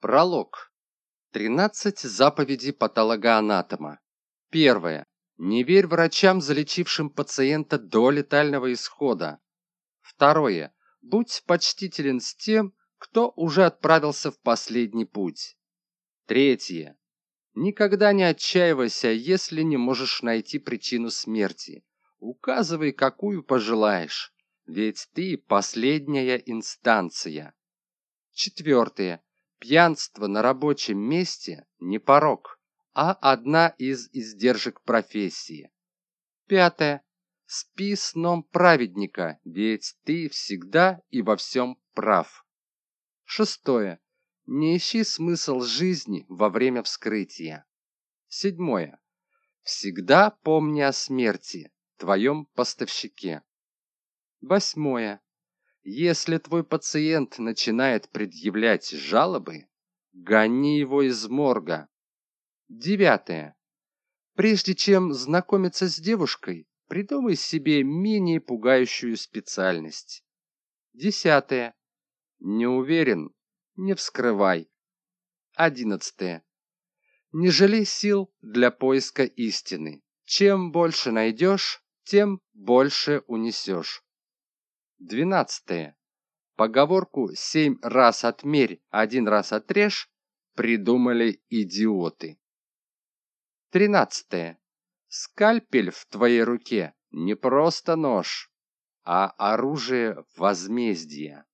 Пролог. 13 заповедей патологоанатома. Первое. Не верь врачам, залечившим пациента до летального исхода. Второе. Будь почтителен с тем, кто уже отправился в последний путь. Третье. Никогда не отчаивайся, если не можешь найти причину смерти. Указывай, какую пожелаешь, ведь ты последняя инстанция. Четвертое. Пьянство на рабочем месте не порок, а одна из издержек профессии. Пятое. Спи сном праведника, ведь ты всегда и во всем прав. Шестое. Не ищи смысл жизни во время вскрытия. Седьмое. Всегда помни о смерти, твоем поставщике. Восьмое. Если твой пациент начинает предъявлять жалобы, гони его из морга. Девятое. Прежде чем знакомиться с девушкой, придумай себе менее пугающую специальность. Десятое. Не уверен? Не вскрывай. Одиннадцатое. Не жалей сил для поиска истины. Чем больше найдешь, тем больше унесешь. Двенадцатое. Поговорку «семь раз отмерь, один раз отрежь» придумали идиоты. Тринадцатое. Скальпель в твоей руке не просто нож, а оружие возмездия.